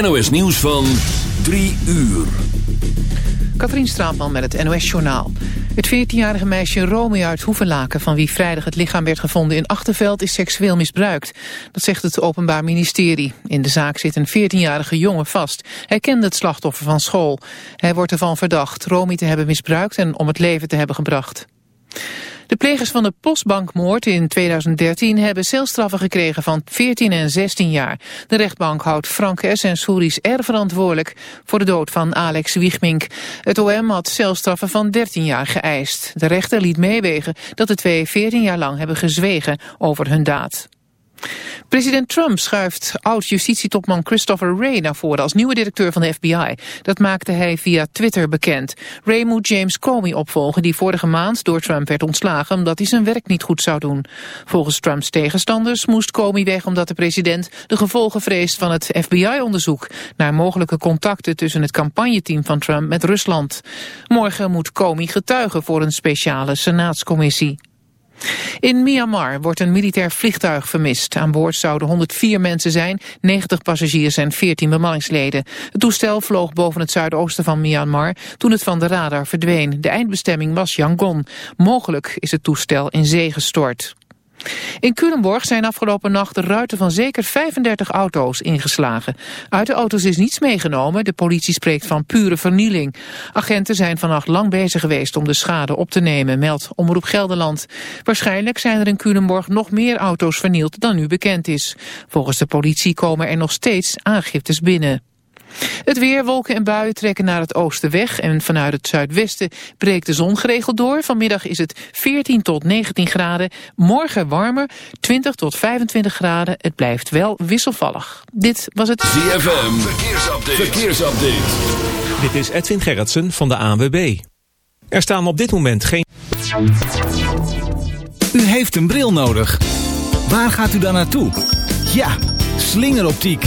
NOS nieuws van 3 uur. Katrien Straatman met het NOS Journaal. Het 14-jarige meisje Romy uit Hoevenlaken... van wie vrijdag het lichaam werd gevonden in Achterveld... is seksueel misbruikt. Dat zegt het Openbaar Ministerie. In de zaak zit een 14-jarige jongen vast. Hij kende het slachtoffer van school. Hij wordt ervan verdacht Romy te hebben misbruikt... en om het leven te hebben gebracht. De plegers van de postbankmoord in 2013 hebben celstraffen gekregen van 14 en 16 jaar. De rechtbank houdt Frank S. en Souris R. verantwoordelijk voor de dood van Alex Wiegmink. Het OM had celstraffen van 13 jaar geëist. De rechter liet meewegen dat de twee 14 jaar lang hebben gezwegen over hun daad. President Trump schuift oud-justitietopman Christopher Wray naar voren als nieuwe directeur van de FBI. Dat maakte hij via Twitter bekend. Wray moet James Comey opvolgen die vorige maand door Trump werd ontslagen omdat hij zijn werk niet goed zou doen. Volgens Trumps tegenstanders moest Comey weg omdat de president de gevolgen vreest van het FBI-onderzoek naar mogelijke contacten tussen het campagneteam van Trump met Rusland. Morgen moet Comey getuigen voor een speciale senaatscommissie. In Myanmar wordt een militair vliegtuig vermist. Aan boord zouden 104 mensen zijn, 90 passagiers en 14 bemanningsleden. Het toestel vloog boven het zuidoosten van Myanmar toen het van de radar verdween. De eindbestemming was Yangon. Mogelijk is het toestel in zee gestort. In Culemborg zijn afgelopen nacht de ruiten van zeker 35 auto's ingeslagen. Uit de auto's is niets meegenomen. De politie spreekt van pure vernieling. Agenten zijn vannacht lang bezig geweest om de schade op te nemen, meldt Omroep Gelderland. Waarschijnlijk zijn er in Culemborg nog meer auto's vernield dan nu bekend is. Volgens de politie komen er nog steeds aangiftes binnen. Het weer, wolken en buien trekken naar het oosten weg en vanuit het zuidwesten breekt de zon geregeld door. Vanmiddag is het 14 tot 19 graden, morgen warmer, 20 tot 25 graden. Het blijft wel wisselvallig. Dit was het ZFM, verkeersupdate. verkeersupdate. Dit is Edwin Gerritsen van de ANWB. Er staan op dit moment geen... U heeft een bril nodig. Waar gaat u dan naartoe? Ja, slingeroptiek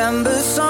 December song.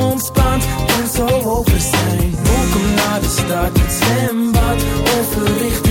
en zo over zijn. Welkom naar de stad, het zwembad. Over richting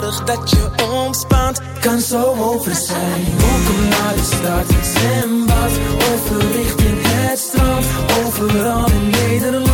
dat je ontspant, kan zo over zijn. Welkom naar de stad, zwembad, overrichting het strand. Overal in Nederland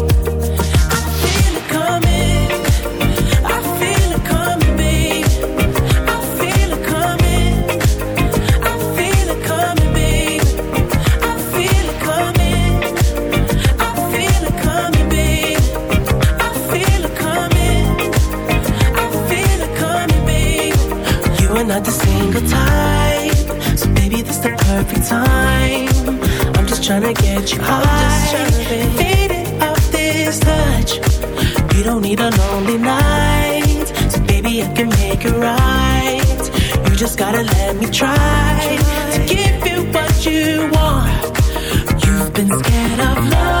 i get you I'm high. Faded off this touch. You don't need a lonely night, so baby I can make it right. You just gotta let me try to give you what you want. You've been scared of love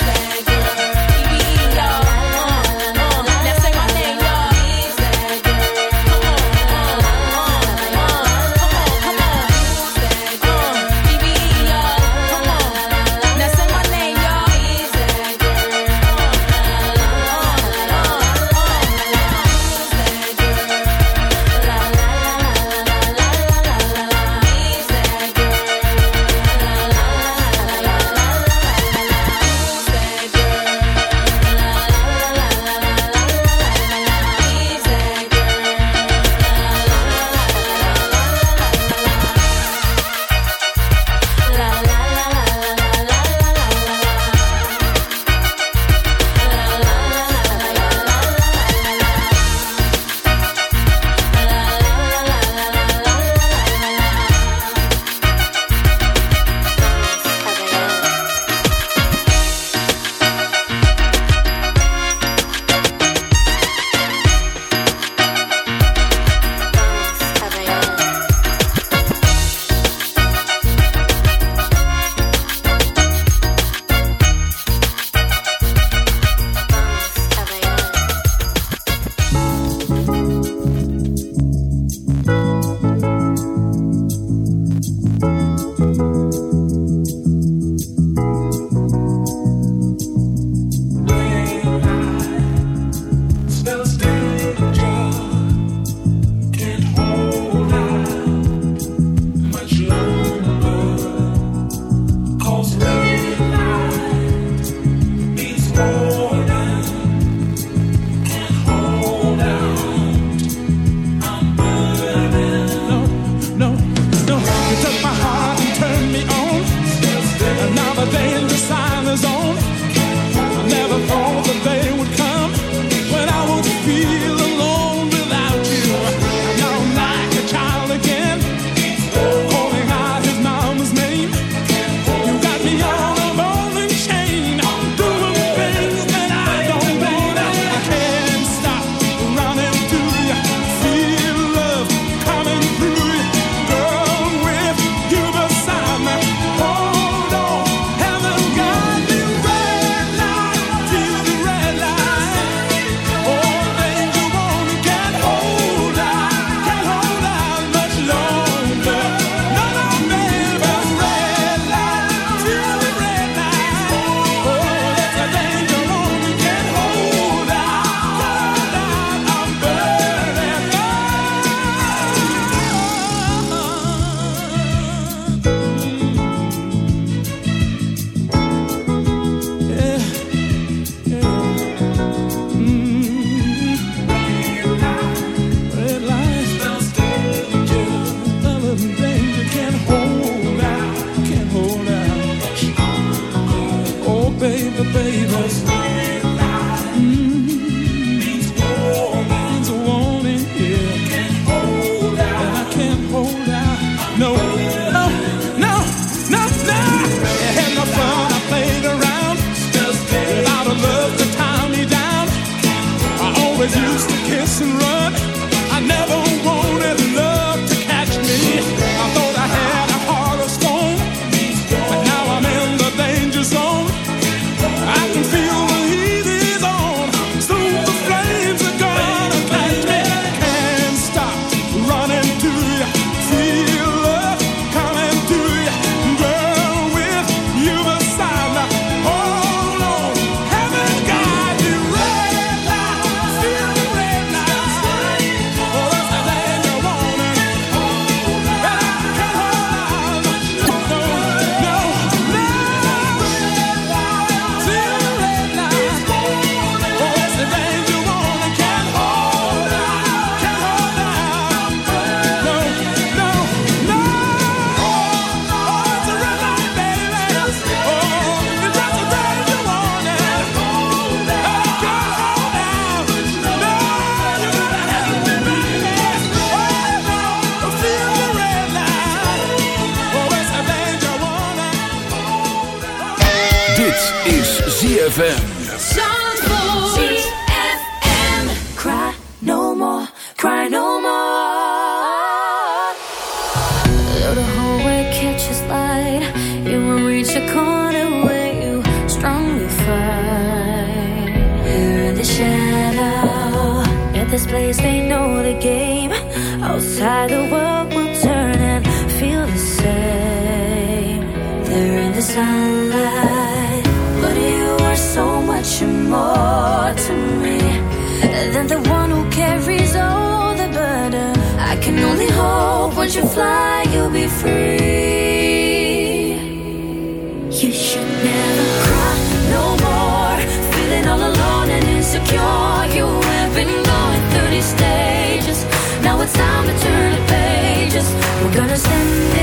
understand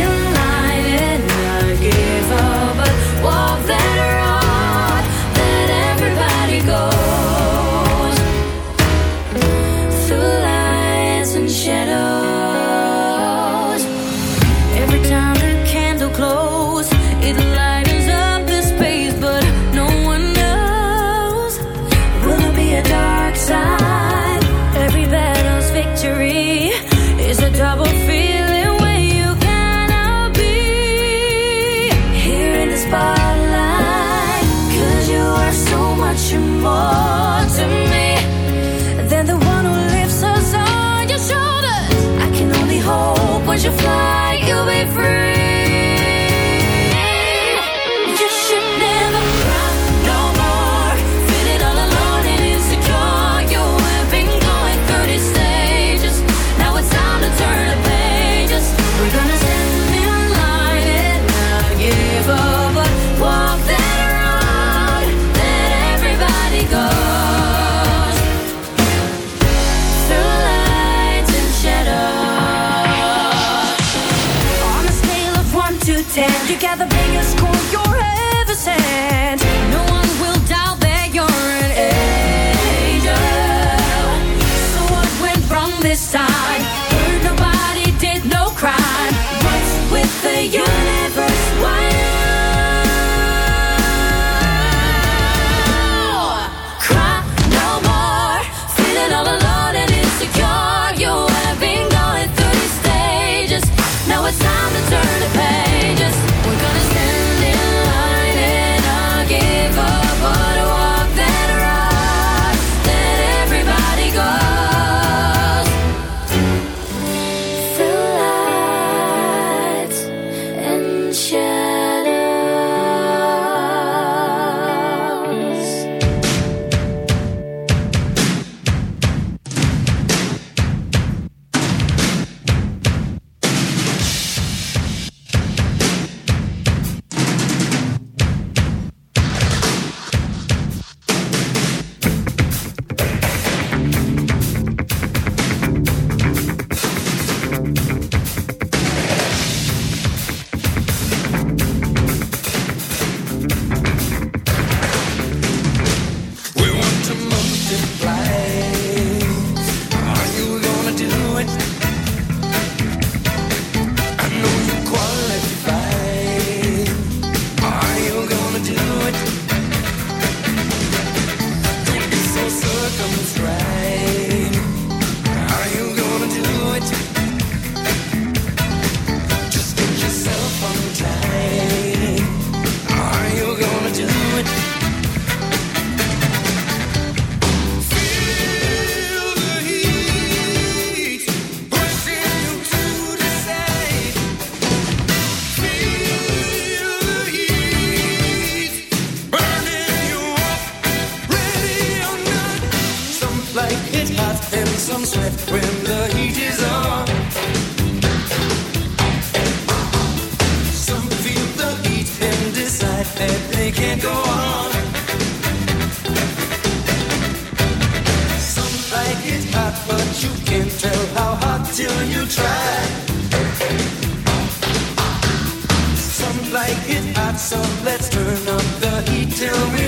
Tell me.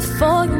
before you